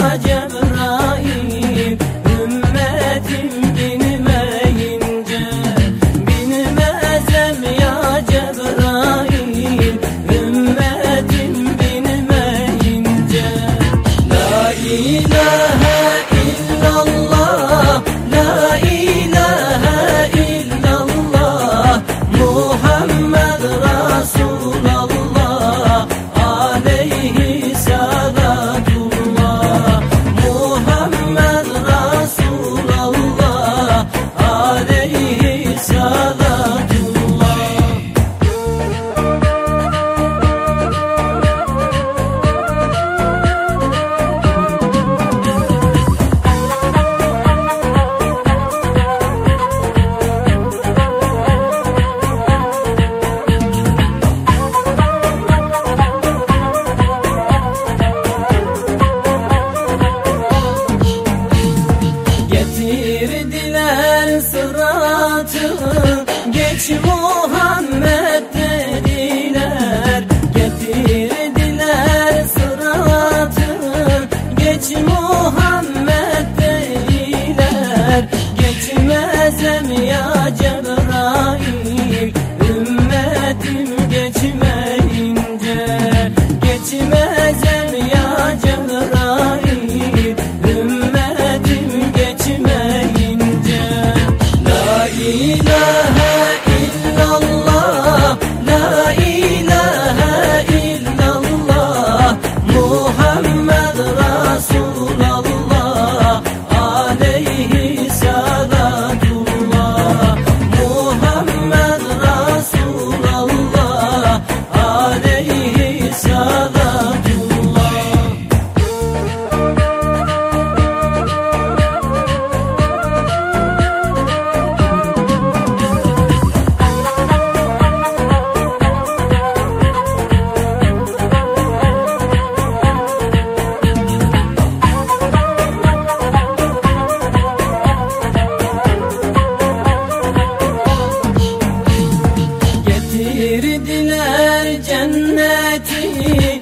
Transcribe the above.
acımayacağım makes you want Sevenler cenneti.